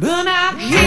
Benang hitam